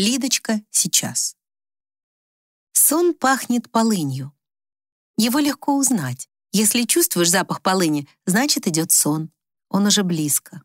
Лидочка сейчас. Сон пахнет полынью. Его легко узнать. Если чувствуешь запах полыни, значит идет сон. Он уже близко.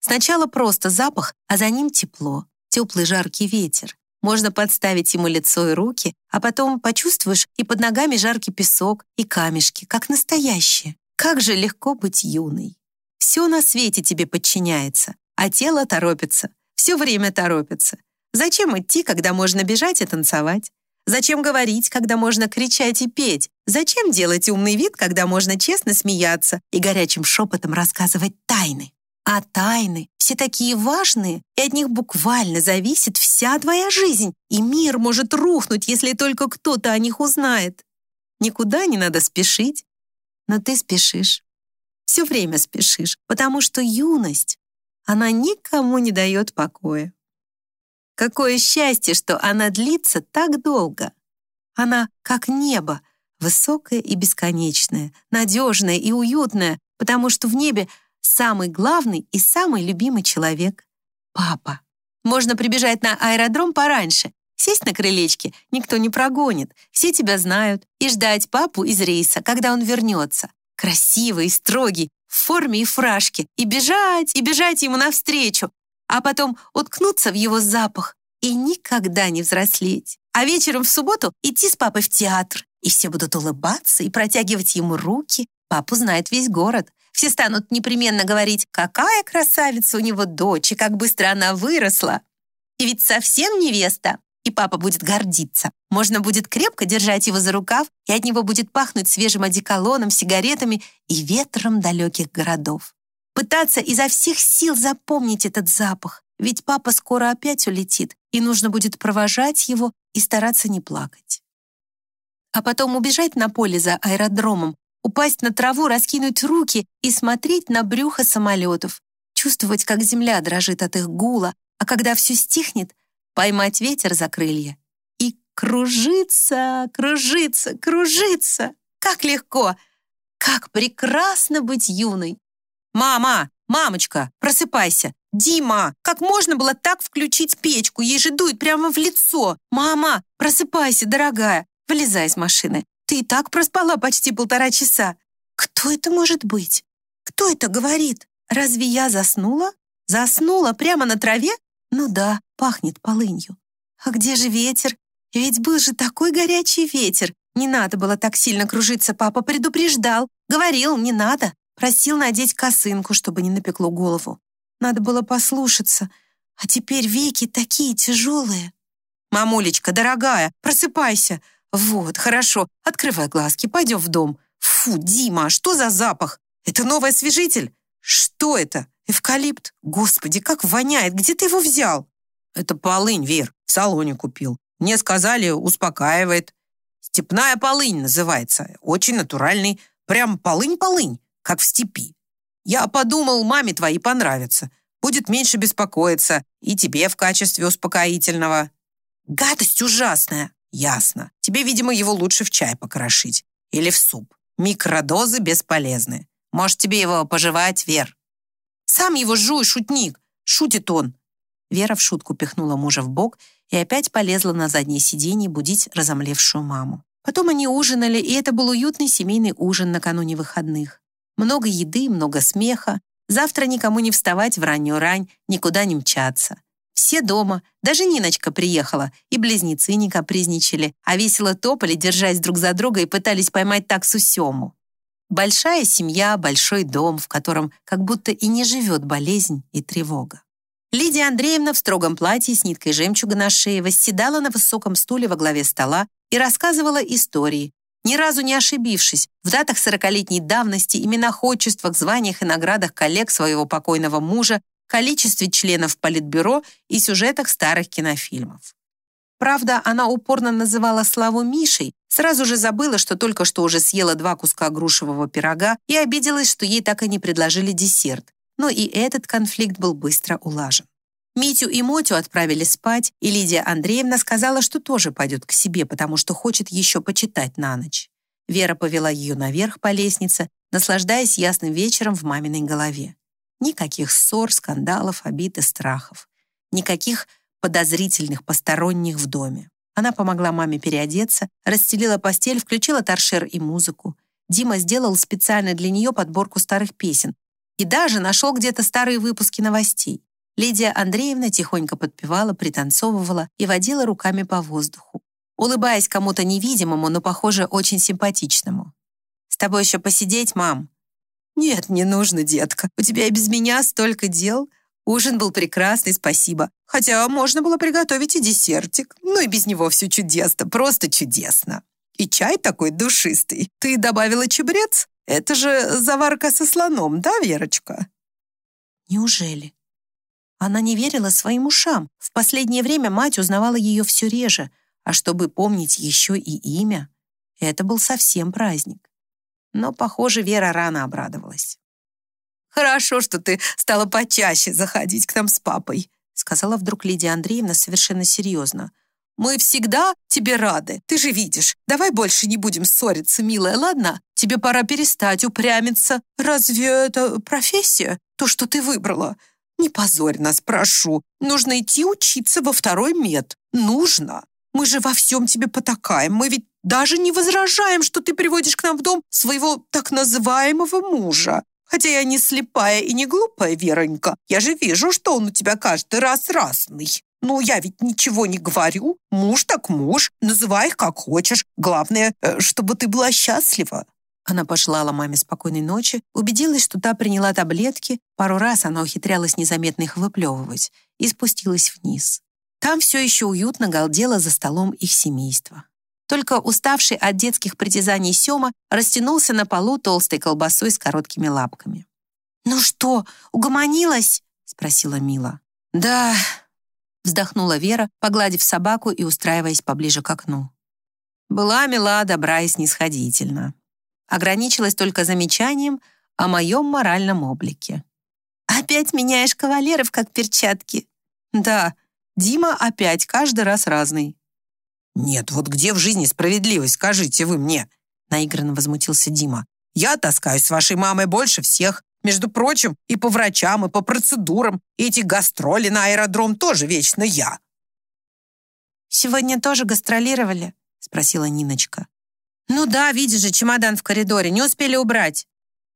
Сначала просто запах, а за ним тепло, теплый жаркий ветер. Можно подставить ему лицо и руки, а потом почувствуешь и под ногами жаркий песок, и камешки, как настоящие. Как же легко быть юной. Все на свете тебе подчиняется, а тело торопится, все время торопится. Зачем идти, когда можно бежать и танцевать? Зачем говорить, когда можно кричать и петь? Зачем делать умный вид, когда можно честно смеяться и горячим шепотом рассказывать тайны? А тайны все такие важные, и от них буквально зависит вся твоя жизнь, и мир может рухнуть, если только кто-то о них узнает. Никуда не надо спешить, но ты спешишь. Все время спешишь, потому что юность, она никому не дает покоя. Какое счастье, что она длится так долго. Она как небо, высокое и бесконечное, надежное и уютное, потому что в небе самый главный и самый любимый человек — папа. Можно прибежать на аэродром пораньше, сесть на крылечке, никто не прогонит, все тебя знают, и ждать папу из рейса, когда он вернется. Красивый и строгий, в форме и фражке, и бежать, и бежать ему навстречу, а потом уткнуться в его запах и никогда не взрослеть. А вечером в субботу идти с папой в театр, и все будут улыбаться и протягивать ему руки. Папу знает весь город. Все станут непременно говорить, какая красавица у него дочь, и как быстро она выросла. И ведь совсем невеста. И папа будет гордиться. Можно будет крепко держать его за рукав, и от него будет пахнуть свежим одеколоном, сигаретами и ветром далеких городов. Пытаться изо всех сил запомнить этот запах, ведь папа скоро опять улетит, и нужно будет провожать его и стараться не плакать. А потом убежать на поле за аэродромом, упасть на траву, раскинуть руки и смотреть на брюхо самолетов, чувствовать, как земля дрожит от их гула, а когда все стихнет, поймать ветер за крылья и кружиться, кружиться, кружиться. Как легко! Как прекрасно быть юной! «Мама! Мамочка! Просыпайся! Дима! Как можно было так включить печку? Ей же дует прямо в лицо! Мама! Просыпайся, дорогая! Вылезай из машины! Ты и так проспала почти полтора часа. Кто это может быть? Кто это говорит? Разве я заснула? Заснула прямо на траве? Ну да, пахнет полынью. А где же ветер? Ведь был же такой горячий ветер. Не надо было так сильно кружиться, папа предупреждал. Говорил, не надо. Просил надеть косынку, чтобы не напекло голову. Надо было послушаться. А теперь веки такие тяжелые. «Мамулечка, дорогая, просыпайся. «Вот, хорошо, открывай глазки, пойдем в дом». «Фу, Дима, что за запах? Это новый освежитель? Что это? Эвкалипт? Господи, как воняет! Где ты его взял?» «Это полынь, Вер, в салоне купил. Мне сказали, успокаивает. Степная полынь называется. Очень натуральный. Прям полынь-полынь, как в степи. Я подумал, маме твоей понравится. Будет меньше беспокоиться. И тебе в качестве успокоительного. Гадость ужасная. Ясно. Тебе, видимо, его лучше в чай покрошить. Или в суп. Микродозы бесполезны. Может, тебе его пожевать, Вер? Сам его жуй, шутник. Шутит он. Вера в шутку пихнула мужа в бок и опять полезла на заднее сиденье будить разомлевшую маму. Потом они ужинали, и это был уютный семейный ужин накануне выходных. Много еды, много смеха. Завтра никому не вставать в раннюю рань, никуда не мчаться. Все дома, даже Ниночка приехала, и близнецы не капризничали, а весело топали, держась друг за друга и пытались поймать таксу Сему. Большая семья, большой дом, в котором как будто и не живет болезнь и тревога. Лидия Андреевна в строгом платье с ниткой жемчуга на шее восседала на высоком стуле во главе стола и рассказывала истории, ни разу не ошибившись в датах сорокалетней давности, именах, отчествах, званиях и наградах коллег своего покойного мужа количестве членов Политбюро и сюжетах старых кинофильмов. Правда, она упорно называла Славу Мишей, сразу же забыла, что только что уже съела два куска грушевого пирога и обиделась, что ей так и не предложили десерт. Но и этот конфликт был быстро улажен. Митю и Мотю отправили спать, и Лидия Андреевна сказала, что тоже пойдет к себе, потому что хочет еще почитать на ночь. Вера повела ее наверх по лестнице, наслаждаясь ясным вечером в маминой голове. Никаких ссор, скандалов, обид и страхов. Никаких подозрительных посторонних в доме. Она помогла маме переодеться, расстелила постель, включила торшер и музыку. Дима сделал специально для нее подборку старых песен и даже нашел где-то старые выпуски новостей. Лидия Андреевна тихонько подпевала, пританцовывала и водила руками по воздуху, улыбаясь кому-то невидимому, но, похоже, очень симпатичному. «С тобой еще посидеть, мам?» «Нет, не нужно, детка. У тебя и без меня столько дел. Ужин был прекрасный, спасибо. Хотя можно было приготовить и десертик. Ну и без него все чудесно, просто чудесно. И чай такой душистый. Ты добавила чебрец? Это же заварка со слоном, да, Верочка?» Неужели? Она не верила своим ушам. В последнее время мать узнавала ее все реже, а чтобы помнить еще и имя, это был совсем праздник. Но, похоже, Вера рано обрадовалась. «Хорошо, что ты стала почаще заходить к нам с папой», сказала вдруг Лидия Андреевна совершенно серьезно. «Мы всегда тебе рады. Ты же видишь. Давай больше не будем ссориться, милая, ладно? Тебе пора перестать упрямиться. Разве это профессия? То, что ты выбрала? Не позорь нас, прошу. Нужно идти учиться во второй мед. Нужно. Мы же во всем тебе потакаем. Мы ведь даже не возражаем, что ты приводишь к нам в дом своего так называемого мужа. Хотя я не слепая и не глупая, Веронька. Я же вижу, что он у тебя каждый раз разный. Ну, я ведь ничего не говорю. Муж так муж. Называй их как хочешь. Главное, э, чтобы ты была счастлива. Она пожелала маме спокойной ночи, убедилась, что та приняла таблетки, пару раз она ухитрялась незаметно их выплевывать, и спустилась вниз. Там все еще уютно галдело за столом их семейства. Только уставший от детских притязаний Сёма растянулся на полу толстой колбасой с короткими лапками. «Ну что, угомонилась?» — спросила Мила. «Да», — вздохнула Вера, погладив собаку и устраиваясь поближе к окну. Была мила, добра и снисходительна ограничилась только замечанием о моем моральном облике. «Опять меняешь кавалеров, как перчатки?» «Да, Дима опять каждый раз разный». «Нет, вот где в жизни справедливость, скажите вы мне?» наигранно возмутился Дима. «Я таскаюсь с вашей мамой больше всех. Между прочим, и по врачам, и по процедурам. И эти гастроли на аэродром тоже вечно я». «Сегодня тоже гастролировали?» спросила Ниночка. «Ну да, видишь же, чемодан в коридоре, не успели убрать».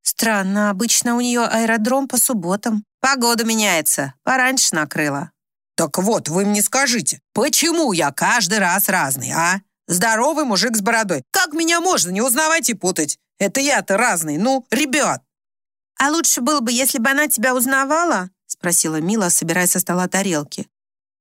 «Странно, обычно у нее аэродром по субботам. Погода меняется, пораньше накрыла». «Так вот, вы мне скажите, почему я каждый раз разный, а? Здоровый мужик с бородой. Как меня можно не узнавать и путать? Это я-то разный, ну, ребят!» «А лучше было бы, если бы она тебя узнавала?» спросила Мила, собирая со стола тарелки.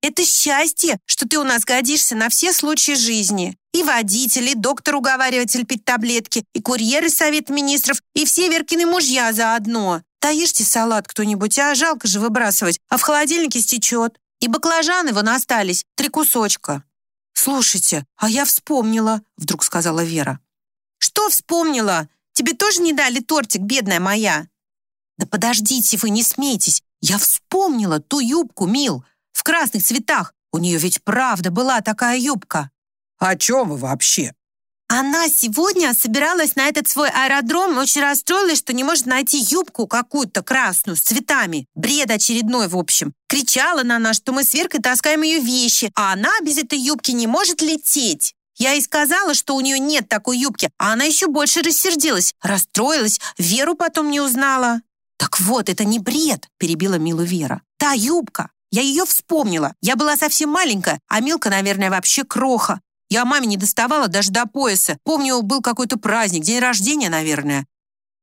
Это счастье, что ты у нас годишься на все случаи жизни. И водитель, и доктор-уговариватель пить таблетки, и курьер из Совета Министров, и все Веркины мужья заодно. Да ешьте салат кто-нибудь, а жалко же выбрасывать, а в холодильнике стечет. И баклажаны вон остались, три кусочка. «Слушайте, а я вспомнила», — вдруг сказала Вера. «Что вспомнила? Тебе тоже не дали тортик, бедная моя?» «Да подождите вы, не смейтесь. Я вспомнила ту юбку, Мил в красных цветах. У нее ведь правда была такая юбка». «О чем вы вообще?» Она сегодня собиралась на этот свой аэродром и очень расстроилась, что не может найти юбку какую-то красную с цветами. Бред очередной, в общем. Кричала на нас, что мы с Веркой таскаем ее вещи, а она без этой юбки не может лететь. Я ей сказала, что у нее нет такой юбки, а она еще больше рассердилась, расстроилась, Веру потом не узнала. «Так вот, это не бред», — перебила Милу Вера. «Та юбка, я ее вспомнила. Я была совсем маленькая, а Милка, наверное, вообще кроха. Я маме не доставала даже до пояса. Помню, был какой-то праздник, день рождения, наверное.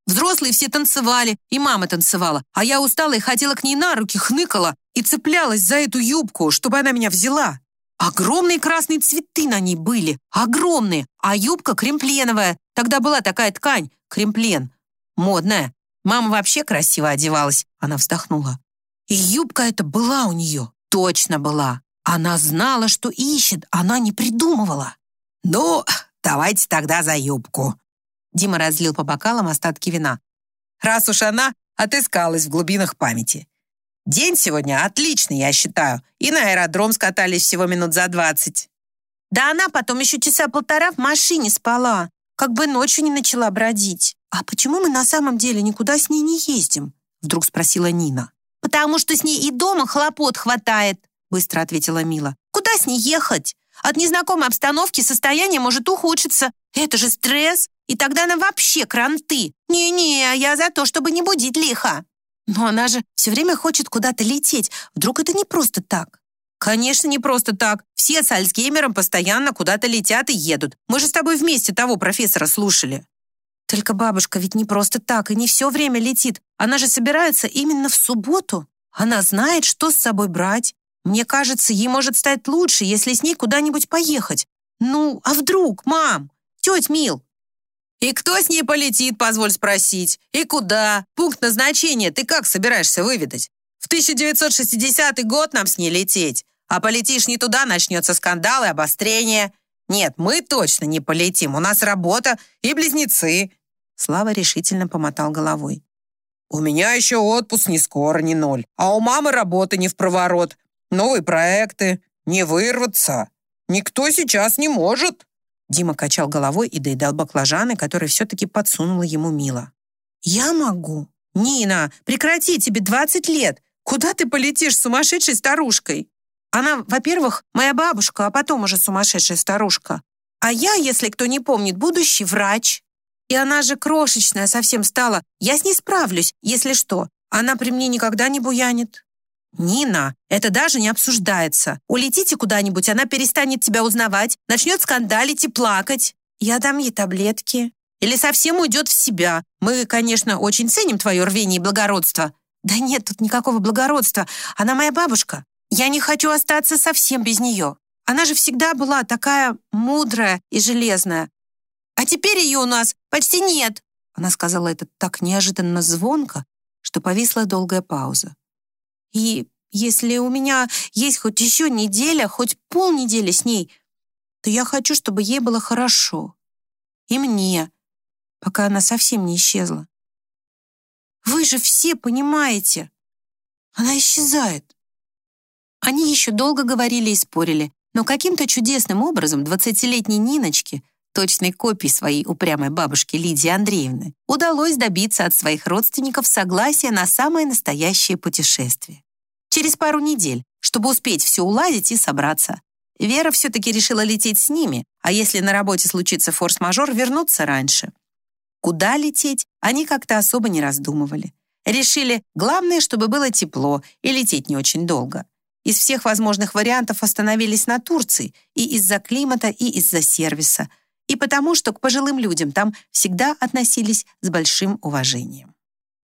Взрослые все танцевали, и мама танцевала. А я устала и хотела к ней на руки, хныкала и цеплялась за эту юбку, чтобы она меня взяла. Огромные красные цветы на ней были, огромные, а юбка кремпленовая. Тогда была такая ткань, кремплен, модная. Мама вообще красиво одевалась, она вздохнула. И юбка эта была у нее, точно была. Она знала, что ищет, она не придумывала. «Ну, давайте тогда за юбку». Дима разлил по бокалам остатки вина. «Раз уж она отыскалась в глубинах памяти. День сегодня отличный, я считаю. И на аэродром скатались всего минут за двадцать». «Да она потом еще часа полтора в машине спала, как бы ночью не начала бродить. А почему мы на самом деле никуда с ней не ездим?» Вдруг спросила Нина. «Потому что с ней и дома хлопот хватает», быстро ответила Мила. «Куда с ней ехать? От незнакомой обстановки состояние может ухудшиться. Это же стресс, и тогда она вообще кранты. Не-не, я за то, чтобы не будить лихо». «Но она же все время хочет куда-то лететь. Вдруг это не просто так?» «Конечно, не просто так. Все с Альцгеймером постоянно куда-то летят и едут. Мы же с тобой вместе того профессора слушали». «Только бабушка ведь не просто так и не все время летит. Она же собирается именно в субботу. Она знает, что с собой брать. Мне кажется, ей может стать лучше, если с ней куда-нибудь поехать. Ну, а вдруг, мам? Теть Мил?» «И кто с ней полетит, позволь спросить? И куда? Пункт назначения ты как собираешься выведать? В 1960 год нам с ней лететь. А полетишь не туда, начнется скандал и обострение. Нет, мы точно не полетим. У нас работа и близнецы». Слава решительно помотал головой. «У меня еще отпуск ни скоро, ни ноль. А у мамы работы не в проворот. Новые проекты. Не вырваться. Никто сейчас не может». Дима качал головой и доедал баклажаны, которые все-таки подсунула ему Мила. «Я могу». «Нина, прекрати, тебе 20 лет. Куда ты полетишь сумасшедшей старушкой?» Она, во-первых, моя бабушка, а потом уже сумасшедшая старушка. А я, если кто не помнит, будущий врач. И она же крошечная совсем стала. Я с ней справлюсь, если что. Она при мне никогда не буянит. «Нина, это даже не обсуждается. Улетите куда-нибудь, она перестанет тебя узнавать, начнет скандалить и плакать. Я дам ей таблетки. Или совсем уйдет в себя. Мы, конечно, очень ценим твое рвение и благородство». «Да нет тут никакого благородства. Она моя бабушка. Я не хочу остаться совсем без нее. Она же всегда была такая мудрая и железная. А теперь ее у нас почти нет. Она сказала это так неожиданно звонко, что повисла долгая пауза. И если у меня есть хоть еще неделя, хоть полнедели с ней, то я хочу, чтобы ей было хорошо. И мне, пока она совсем не исчезла. Вы же все понимаете. Она исчезает. Они еще долго говорили и спорили, но каким-то чудесным образом двадцатилетней Ниночке, точной копии своей упрямой бабушки Лидии Андреевны, удалось добиться от своих родственников согласия на самое настоящее путешествие. Через пару недель, чтобы успеть все уладить и собраться. Вера все-таки решила лететь с ними, а если на работе случится форс-мажор, вернуться раньше. Куда лететь, они как-то особо не раздумывали. Решили, главное, чтобы было тепло и лететь не очень долго. Из всех возможных вариантов остановились на Турции и из-за климата, и из-за сервиса, и потому что к пожилым людям там всегда относились с большим уважением.